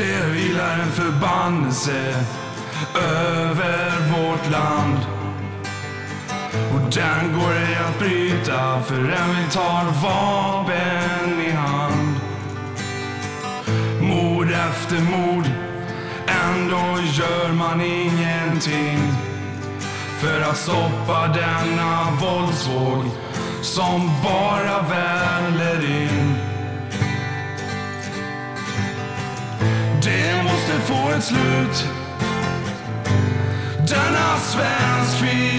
Det vilar en förbannelse över vårt land. Och den går ej att bryta förrän vi tar vapen i hand. Efter mord, ändå gör man ingenting för att stoppa denna våldsvåg som bara väller in. Det måste få ett slut Denna svensk fientlighet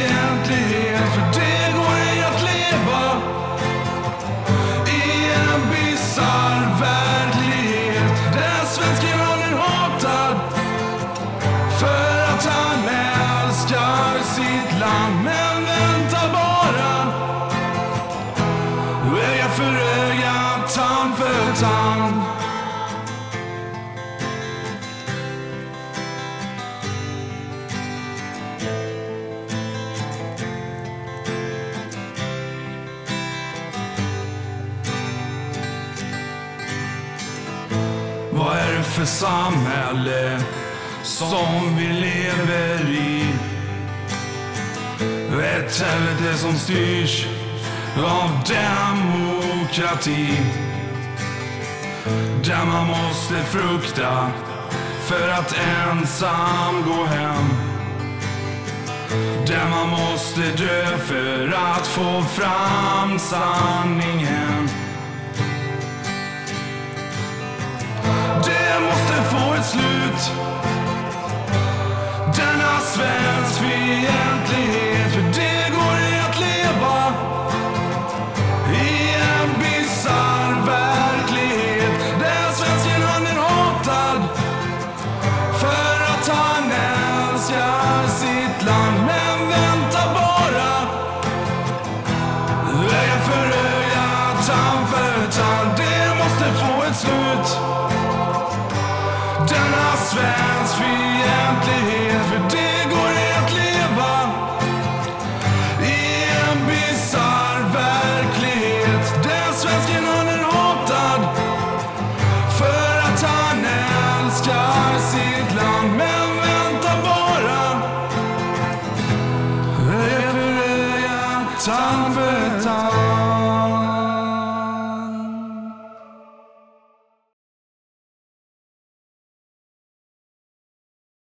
för samhälle som vi lever i? Ett helvete som styrs av demokrati. Där man måste frukta för att ensam gå hem. Där man måste dö för att få fram sanningen. Slut Denna svensk fientlighet För det går ej att leva I en bisarr verklighet Där svensken han är hatad För att han älskar sitt land. Men vänta bara Öga för öga, tand för tand Det måste få ett slut denna svensk fientlighet. För det går att leva i en bisarr verklighet. Den svensken han är hatad för att han älskar sitt land. Men vänta bara. Öja för öja, tand för tand.